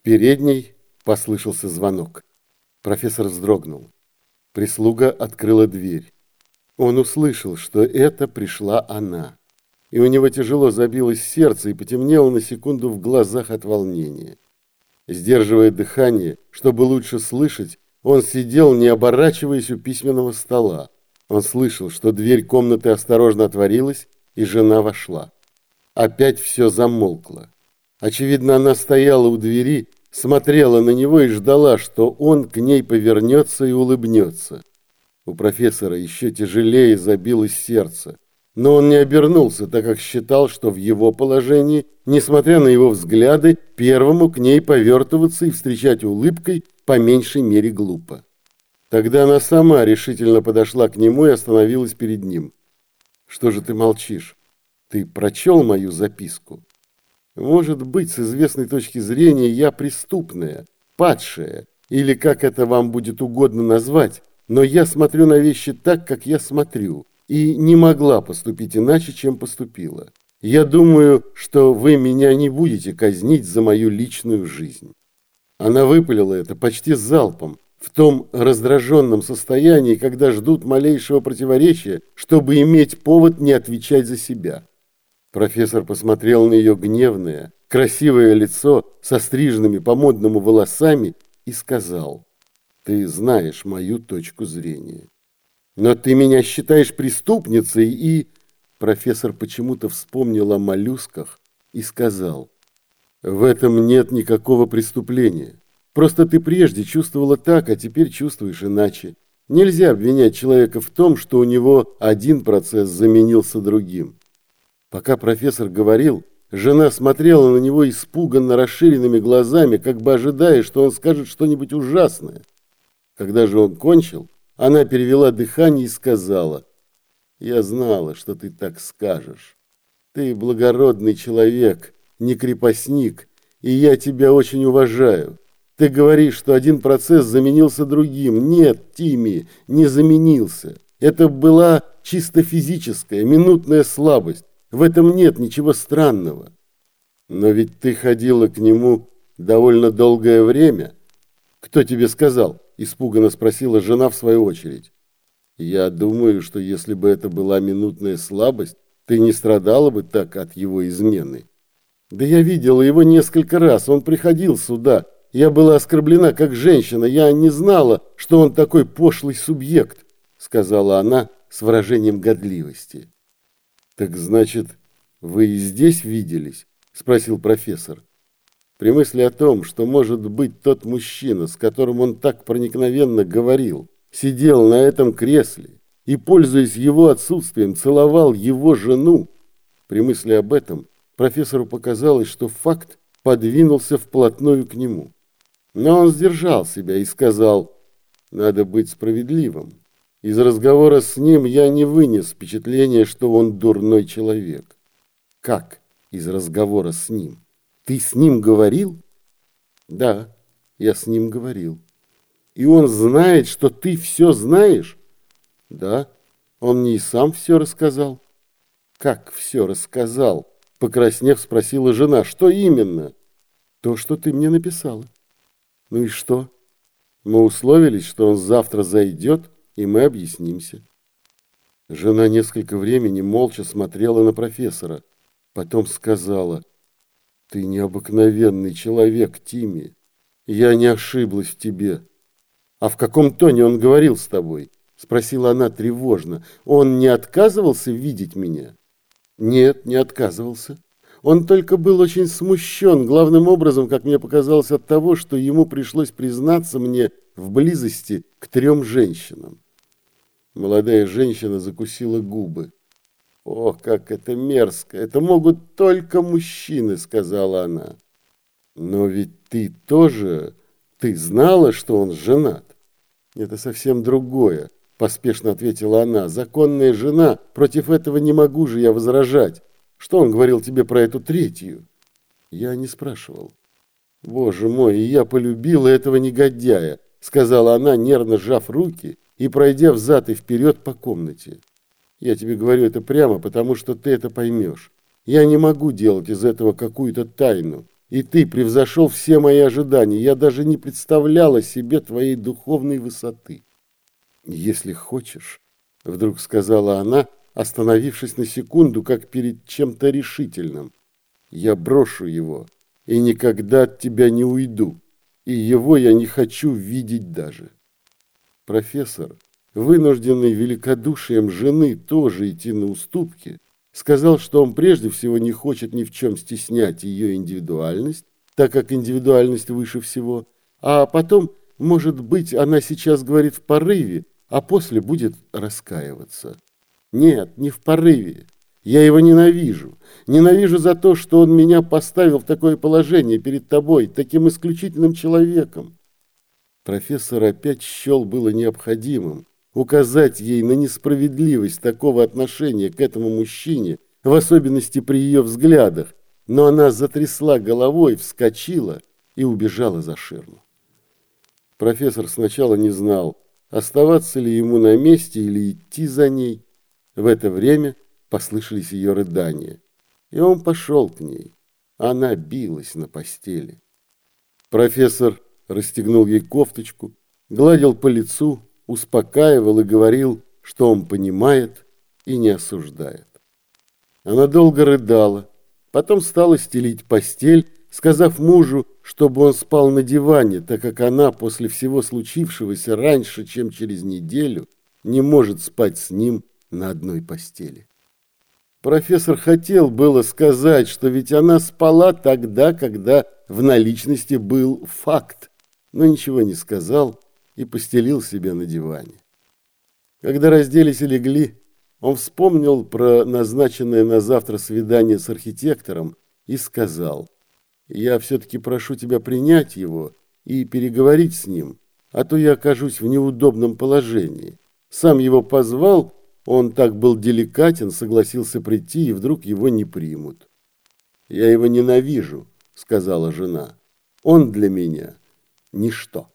В передней послышался звонок. Профессор вздрогнул. Прислуга открыла дверь. Он услышал, что это пришла она. И у него тяжело забилось сердце и потемнело на секунду в глазах от волнения. Сдерживая дыхание, чтобы лучше слышать, он сидел, не оборачиваясь у письменного стола. Он слышал, что дверь комнаты осторожно отворилась, и жена вошла. Опять все замолкло. Очевидно, она стояла у двери, смотрела на него и ждала, что он к ней повернется и улыбнется. У профессора еще тяжелее забилось сердце. Но он не обернулся, так как считал, что в его положении, несмотря на его взгляды, первому к ней повертываться и встречать улыбкой по меньшей мере глупо. Тогда она сама решительно подошла к нему и остановилась перед ним. «Что же ты молчишь? Ты прочел мою записку?» Может быть, с известной точки зрения я преступная, падшая, или как это вам будет угодно назвать, но я смотрю на вещи так, как я смотрю, и не могла поступить иначе, чем поступила. Я думаю, что вы меня не будете казнить за мою личную жизнь. Она выпалила это почти залпом, в том раздраженном состоянии, когда ждут малейшего противоречия, чтобы иметь повод не отвечать за себя. Профессор посмотрел на ее гневное, красивое лицо со стриженными по-модному волосами и сказал, «Ты знаешь мою точку зрения. Но ты меня считаешь преступницей и...» Профессор почему-то вспомнил о моллюсках и сказал, «В этом нет никакого преступления. Просто ты прежде чувствовала так, а теперь чувствуешь иначе. Нельзя обвинять человека в том, что у него один процесс заменился другим. Пока профессор говорил, жена смотрела на него испуганно расширенными глазами, как бы ожидая, что он скажет что-нибудь ужасное. Когда же он кончил, она перевела дыхание и сказала, «Я знала, что ты так скажешь. Ты благородный человек, не крепостник, и я тебя очень уважаю. Ты говоришь, что один процесс заменился другим. Нет, Тими, не заменился. Это была чисто физическая, минутная слабость. В этом нет ничего странного. Но ведь ты ходила к нему довольно долгое время. Кто тебе сказал? Испуганно спросила жена в свою очередь. Я думаю, что если бы это была минутная слабость, ты не страдала бы так от его измены. Да я видела его несколько раз, он приходил сюда. Я была оскорблена как женщина, я не знала, что он такой пошлый субъект, сказала она с выражением годливости. «Так значит, вы и здесь виделись?» – спросил профессор. При мысли о том, что, может быть, тот мужчина, с которым он так проникновенно говорил, сидел на этом кресле и, пользуясь его отсутствием, целовал его жену, при мысли об этом профессору показалось, что факт подвинулся вплотную к нему. Но он сдержал себя и сказал, надо быть справедливым. Из разговора с ним я не вынес впечатления, что он дурной человек. Как из разговора с ним? Ты с ним говорил? Да, я с ним говорил. И он знает, что ты все знаешь? Да, он мне и сам все рассказал. Как все рассказал? Покраснев, спросила жена. Что именно? То, что ты мне написала. Ну и что? Мы условились, что он завтра зайдет, и мы объяснимся. Жена несколько времени молча смотрела на профессора, потом сказала, «Ты необыкновенный человек, Тимми. Я не ошиблась в тебе». «А в каком тоне он говорил с тобой?» Спросила она тревожно. «Он не отказывался видеть меня?» «Нет, не отказывался. Он только был очень смущен, главным образом, как мне показалось, от того, что ему пришлось признаться мне в близости к трем женщинам. Молодая женщина закусила губы. «О, как это мерзко! Это могут только мужчины», — сказала она. «Но ведь ты тоже... Ты знала, что он женат?» «Это совсем другое», — поспешно ответила она. «Законная жена, против этого не могу же я возражать. Что он говорил тебе про эту третью?» Я не спрашивал. «Боже мой, я полюбила этого негодяя», — сказала она, нервно сжав руки и пройдя взад и вперед по комнате. Я тебе говорю это прямо, потому что ты это поймешь. Я не могу делать из этого какую-то тайну. и ты превзошел все мои ожидания. Я даже не представляла себе твоей духовной высоты. Если хочешь, вдруг сказала она, остановившись на секунду, как перед чем-то решительным, я брошу его и никогда от тебя не уйду, и его я не хочу видеть даже. Профессор, вынужденный великодушием жены тоже идти на уступки, сказал, что он прежде всего не хочет ни в чем стеснять ее индивидуальность, так как индивидуальность выше всего, а потом, может быть, она сейчас говорит в порыве, а после будет раскаиваться. Нет, не в порыве. Я его ненавижу. Ненавижу за то, что он меня поставил в такое положение перед тобой, таким исключительным человеком. Профессор опять счел было необходимым указать ей на несправедливость такого отношения к этому мужчине, в особенности при ее взглядах, но она затрясла головой, вскочила и убежала за ширму. Профессор сначала не знал, оставаться ли ему на месте или идти за ней. В это время послышались ее рыдания, и он пошел к ней. Она билась на постели. Профессор расстегнул ей кофточку, гладил по лицу, успокаивал и говорил, что он понимает и не осуждает. Она долго рыдала, потом стала стелить постель, сказав мужу, чтобы он спал на диване, так как она после всего случившегося раньше, чем через неделю, не может спать с ним на одной постели. Профессор хотел было сказать, что ведь она спала тогда, когда в наличности был факт, но ничего не сказал и постелил себе на диване. Когда разделись и легли, он вспомнил про назначенное на завтра свидание с архитектором и сказал, «Я все-таки прошу тебя принять его и переговорить с ним, а то я окажусь в неудобном положении». Сам его позвал, он так был деликатен, согласился прийти, и вдруг его не примут. «Я его ненавижу», — сказала жена. «Он для меня ничто».